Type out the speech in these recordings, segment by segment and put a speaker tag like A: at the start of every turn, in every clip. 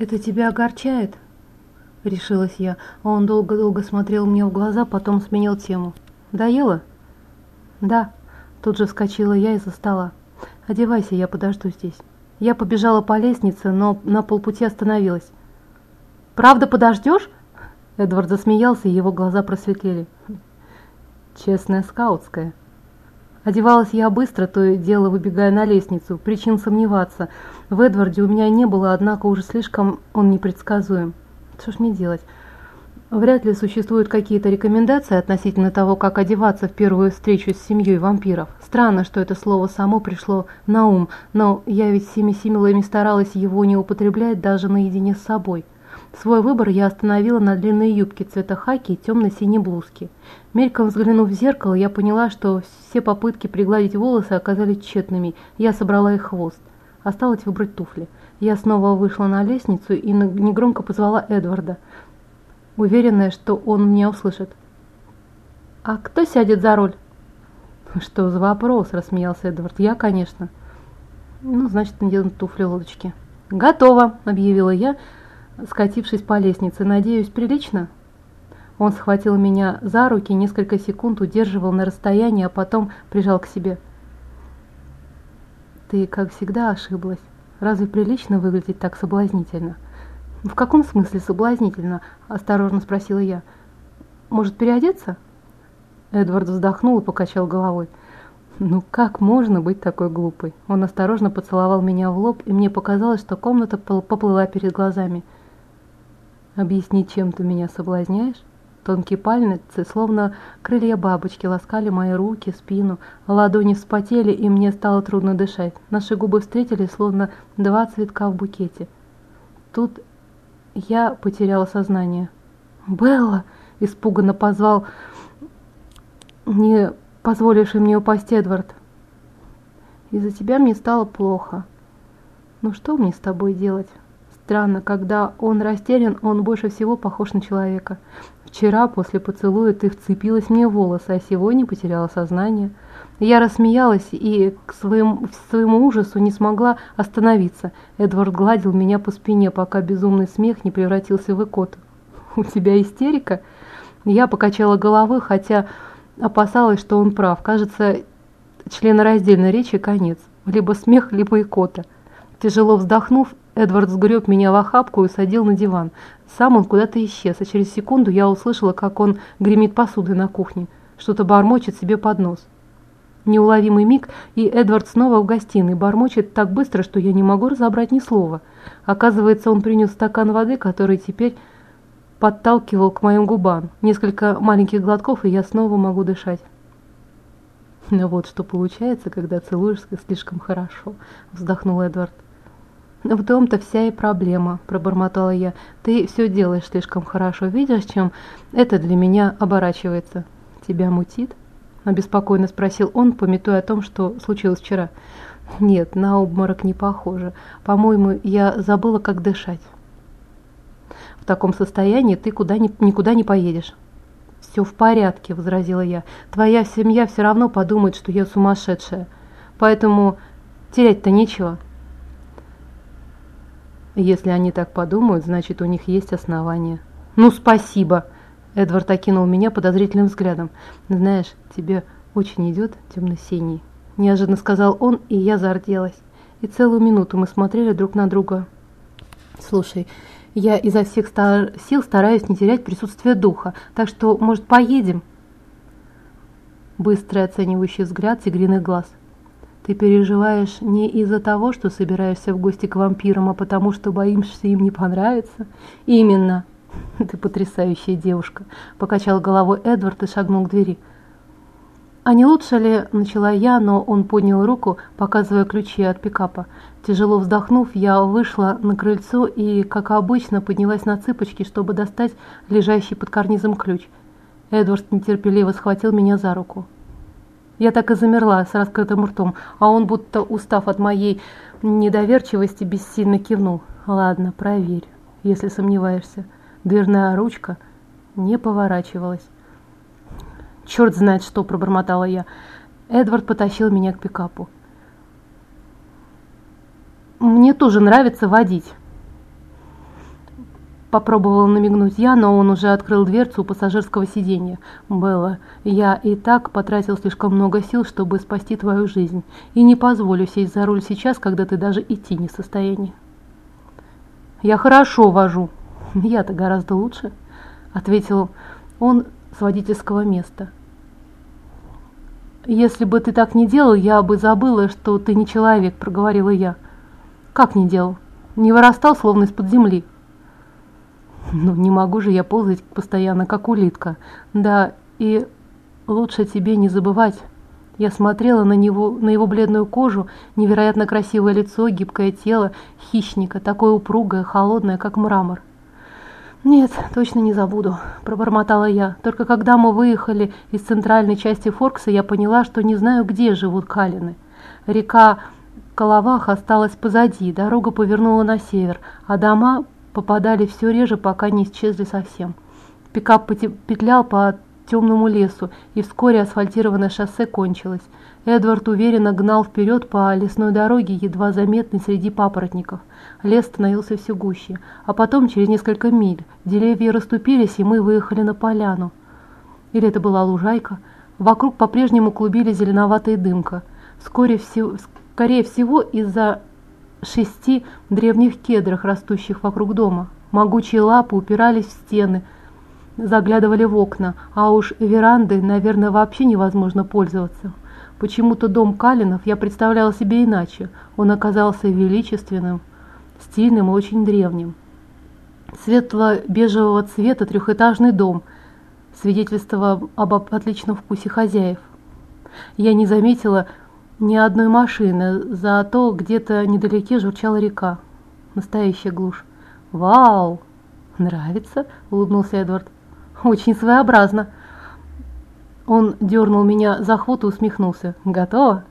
A: «Это тебя огорчает?» — решилась я. Он долго-долго смотрел мне в глаза, потом сменил тему. «Доела?» «Да». Тут же вскочила я из-за стола. «Одевайся, я подожду здесь». Я побежала по лестнице, но на полпути остановилась. «Правда подождешь?» Эдвард засмеялся, и его глаза просветлели. «Честная скаутская». Одевалась я быстро, то и дело выбегая на лестницу. Причин сомневаться. В Эдварде у меня не было, однако уже слишком он непредсказуем. Что ж мне делать? Вряд ли существуют какие-то рекомендации относительно того, как одеваться в первую встречу с семьей вампиров. Странно, что это слово само пришло на ум, но я ведь всеми силами старалась его не употреблять даже наедине с собой. Свой выбор я остановила на длинной юбке цвета хаки и темно-синей блузке. Мельком взглянув в зеркало, я поняла, что все попытки пригладить волосы оказались тщетными. Я собрала их хвост. Осталось выбрать туфли. Я снова вышла на лестницу и негромко позвала Эдварда, уверенная, что он меня услышит. «А кто сядет за руль?» «Что за вопрос?» – рассмеялся Эдвард. «Я, конечно». «Ну, значит, надену туфли лодочки». «Готово!» – объявила я, скатившись по лестнице. «Надеюсь, прилично?» Он схватил меня за руки, несколько секунд удерживал на расстоянии, а потом прижал к себе. «Ты, как всегда, ошиблась. Разве прилично выглядеть так соблазнительно?» «В каком смысле соблазнительно?» – осторожно спросила я. «Может, переодеться?» Эдвард вздохнул и покачал головой. «Ну как можно быть такой глупой?» Он осторожно поцеловал меня в лоб, и мне показалось, что комната поплыла перед глазами – Объясни, чем ты меня соблазняешь? Тонкие пальцы, словно крылья бабочки, ласкали мои руки, спину. Ладони вспотели, и мне стало трудно дышать. Наши губы встретились, словно два цветка в букете. Тут я потеряла сознание. «Белла!» – испуганно позвал, не позволивший мне упасть Эдвард. «Из-за тебя мне стало плохо. Ну что мне с тобой делать?» Странно, когда он растерян, он больше всего похож на человека. Вчера после поцелуя ты вцепилась мне в волосы, а сегодня потеряла сознание. Я рассмеялась и к своему, своему ужасу не смогла остановиться. Эдвард гладил меня по спине, пока безумный смех не превратился в икоту. «У тебя истерика?» Я покачала головой, хотя опасалась, что он прав. Кажется, членораздельной речи конец. Либо смех, либо икота. Тяжело вздохнув, Эдвард сгреб меня в охапку и садил на диван. Сам он куда-то исчез, а через секунду я услышала, как он гремит посудой на кухне. Что-то бормочет себе под нос. Неуловимый миг, и Эдвард снова в гостиной, бормочет так быстро, что я не могу разобрать ни слова. Оказывается, он принес стакан воды, который теперь подталкивал к моим губам. Несколько маленьких глотков, и я снова могу дышать. «Ну вот что получается, когда целуешься слишком хорошо», — вздохнул Эдвард. «В том-то вся и проблема», – пробормотала я. «Ты все делаешь слишком хорошо. Видишь, чем это для меня оборачивается?» «Тебя мутит?» – обеспокоенно спросил он, пометуя о том, что случилось вчера. «Нет, на обморок не похоже. По-моему, я забыла, как дышать». «В таком состоянии ты куда ни, никуда не поедешь». «Все в порядке», – возразила я. «Твоя семья все равно подумает, что я сумасшедшая. Поэтому терять-то нечего». Если они так подумают, значит, у них есть основания. «Ну, спасибо!» Эдвард окинул меня подозрительным взглядом. «Знаешь, тебе очень идет темно-синий». Неожиданно сказал он, и я зарделась. И целую минуту мы смотрели друг на друга. «Слушай, я изо всех стар... сил стараюсь не терять присутствие духа, так что, может, поедем?» Быстрый оценивающий взгляд тигриных глаз. Ты переживаешь не из-за того, что собираешься в гости к вампирам, а потому что боишься им не понравится? Именно. Ты потрясающая девушка, покачал головой Эдвард и шагнул к двери. А не лучше ли, начала я, но он поднял руку, показывая ключи от пикапа. Тяжело вздохнув, я вышла на крыльцо и, как обычно, поднялась на цыпочки, чтобы достать лежащий под карнизом ключ. Эдвард нетерпеливо схватил меня за руку. Я так и замерла с раскрытым ртом, а он, будто устав от моей недоверчивости, бессильно кивнул. «Ладно, проверь, если сомневаешься». Дверная ручка не поворачивалась. «Черт знает что!» – пробормотала я. Эдвард потащил меня к пикапу. «Мне тоже нравится водить». Попробовала намигнуть я, но он уже открыл дверцу у пассажирского сиденья. «Белла, я и так потратил слишком много сил, чтобы спасти твою жизнь, и не позволю сесть за руль сейчас, когда ты даже идти не в состоянии». «Я хорошо вожу». «Я-то гораздо лучше», — ответил он с водительского места. «Если бы ты так не делал, я бы забыла, что ты не человек», — проговорила я. «Как не делал? Не вырастал, словно из-под земли». Ну, не могу же я ползать постоянно, как улитка. Да, и лучше тебе не забывать. Я смотрела на него, на его бледную кожу, невероятно красивое лицо, гибкое тело хищника, такое упругое, холодное, как мрамор. «Нет, точно не забуду», – пробормотала я. «Только когда мы выехали из центральной части Форкса, я поняла, что не знаю, где живут Калины. Река Коловах осталась позади, дорога повернула на север, а дома попадали все реже, пока не исчезли совсем. Пикап петлял по темному лесу, и вскоре асфальтированное шоссе кончилось. Эдвард уверенно гнал вперед по лесной дороге, едва заметной среди папоротников. Лес становился все гуще, а потом, через несколько миль, деревья расступились, и мы выехали на поляну. Или это была лужайка? Вокруг по-прежнему клубили зеленоватая дымка. Вскоре все, скорее всего, из-за шести древних кедрах, растущих вокруг дома. Могучие лапы упирались в стены, заглядывали в окна, а уж верандой, наверное, вообще невозможно пользоваться. Почему-то дом Калинов я представляла себе иначе. Он оказался величественным, стильным и очень древним. Светло-бежевого цвета трехэтажный дом, свидетельство об отличном вкусе хозяев. Я не заметила ни одной машины, зато где-то недалеке журчала река. Настоящая глушь. «Вау! Нравится?» – улыбнулся Эдвард. «Очень своеобразно». Он дернул меня за хвост и усмехнулся. «Готово?»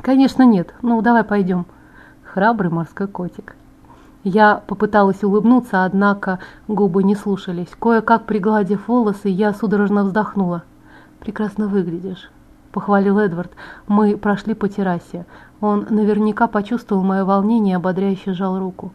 A: «Конечно нет. Ну, давай пойдем». Храбрый морской котик. Я попыталась улыбнуться, однако губы не слушались. Кое-как пригладив волосы, я судорожно вздохнула. «Прекрасно выглядишь» похвалил Эдвард. Мы прошли по террасе. Он наверняка почувствовал мое волнение и ободряюще сжал руку.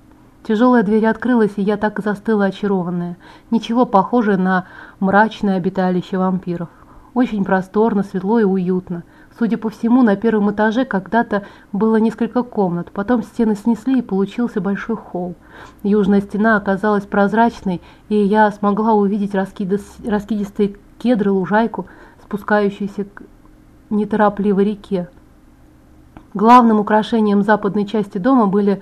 A: Тяжелая дверь открылась, и я так застыла очарованная. Ничего похожее на мрачное обиталище вампиров. Очень просторно, светло и уютно. Судя по всему, на первом этаже когда-то было несколько комнат, потом стены снесли и получился большой холл. Южная стена оказалась прозрачной, и я смогла увидеть раскидистые кедры, лужайку, спускающуюся к неторопливой реке. Главным украшением западной части дома были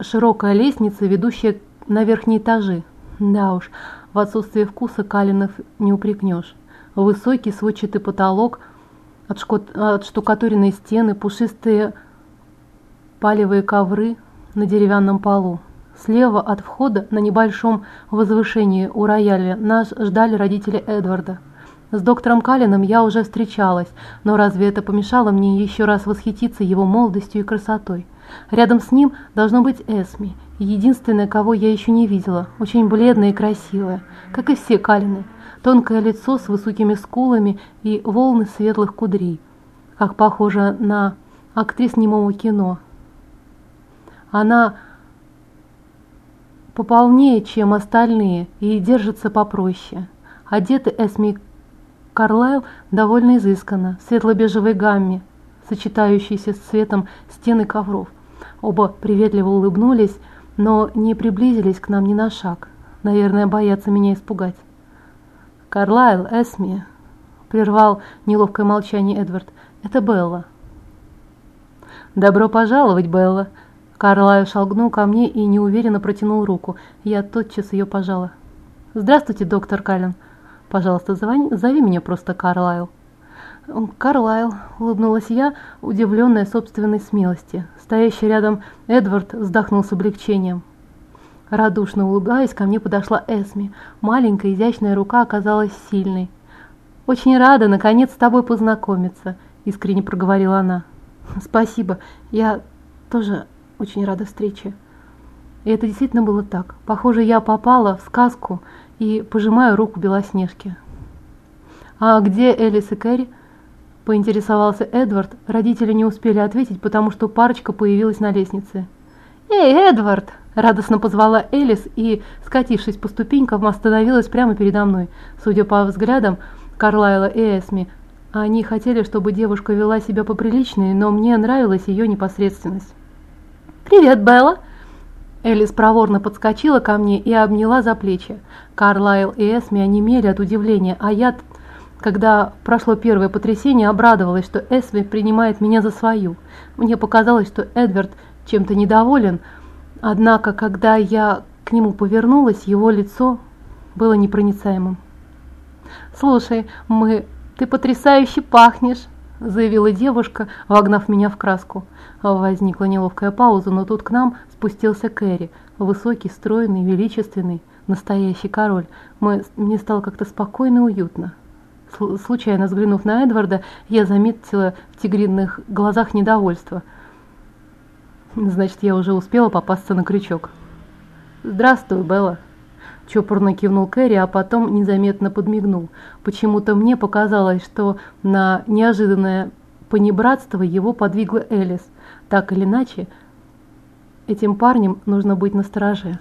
A: широкая лестница, ведущая на верхние этажи. Да уж, в отсутствие вкуса Калинов не упрекнешь. Высокий сводчатый потолок, отштукатуренные стены, пушистые палевые ковры на деревянном полу. Слева от входа на небольшом возвышении у рояля нас ждали родители Эдварда. С доктором Калином я уже встречалась, но разве это помешало мне еще раз восхититься его молодостью и красотой? Рядом с ним должно быть Эсми, единственная, кого я еще не видела, очень бледная и красивая, как и все Калины. Тонкое лицо с высокими скулами и волны светлых кудрей, как похоже на актрис немого кино. Она пополнее, чем остальные, и держится попроще. Одеты Эсми Карлайл довольно изысканно, в светло-бежевой гамме, сочетающейся с цветом стены ковров. Оба приветливо улыбнулись, но не приблизились к нам ни на шаг. Наверное, боятся меня испугать. «Карлайл, Эсми», — прервал неловкое молчание Эдвард, — «это Белла». «Добро пожаловать, Белла!» Карлайл шагнул ко мне и неуверенно протянул руку. Я тотчас ее пожала. «Здравствуйте, доктор Каллен», Пожалуйста, зови, зови меня просто Карлайл». «Карлайл», — улыбнулась я, удивленная собственной смелости. Стоящий рядом Эдвард вздохнул с облегчением. Радушно улыбаясь, ко мне подошла Эсми. Маленькая изящная рука оказалась сильной. «Очень рада, наконец, с тобой познакомиться», — искренне проговорила она. «Спасибо, я тоже очень рада встрече». И это действительно было так. Похоже, я попала в сказку, и пожимаю руку Белоснежки. «А где Элис и Кэрри?» – поинтересовался Эдвард. Родители не успели ответить, потому что парочка появилась на лестнице. «Эй, Эдвард!» – радостно позвала Элис и, скатившись по ступенькам, остановилась прямо передо мной. Судя по взглядам Карлайла и Эсми, они хотели, чтобы девушка вела себя поприличнее, но мне нравилась ее непосредственность. «Привет, Белла!» Элис проворно подскочила ко мне и обняла за плечи. Карлайл и Эсми онемели от удивления, а я, когда прошло первое потрясение, обрадовалась, что Эсми принимает меня за свою. Мне показалось, что Эдвард чем-то недоволен, однако, когда я к нему повернулась, его лицо было непроницаемым. «Слушай, мы... ты потрясающе пахнешь!» Заявила девушка, вогнав меня в краску. Возникла неловкая пауза, но тут к нам спустился Кэрри, высокий, стройный, величественный, настоящий король. Мы, мне стало как-то спокойно и уютно. Случайно взглянув на Эдварда, я заметила в тигриных глазах недовольство. Значит, я уже успела попасться на крючок. «Здравствуй, Белла», Чопорно кивнул Кэрри, а потом незаметно подмигнул. Почему-то мне показалось, что на неожиданное понебратство его подвигла Элис. Так или иначе, этим парнем нужно быть настороже.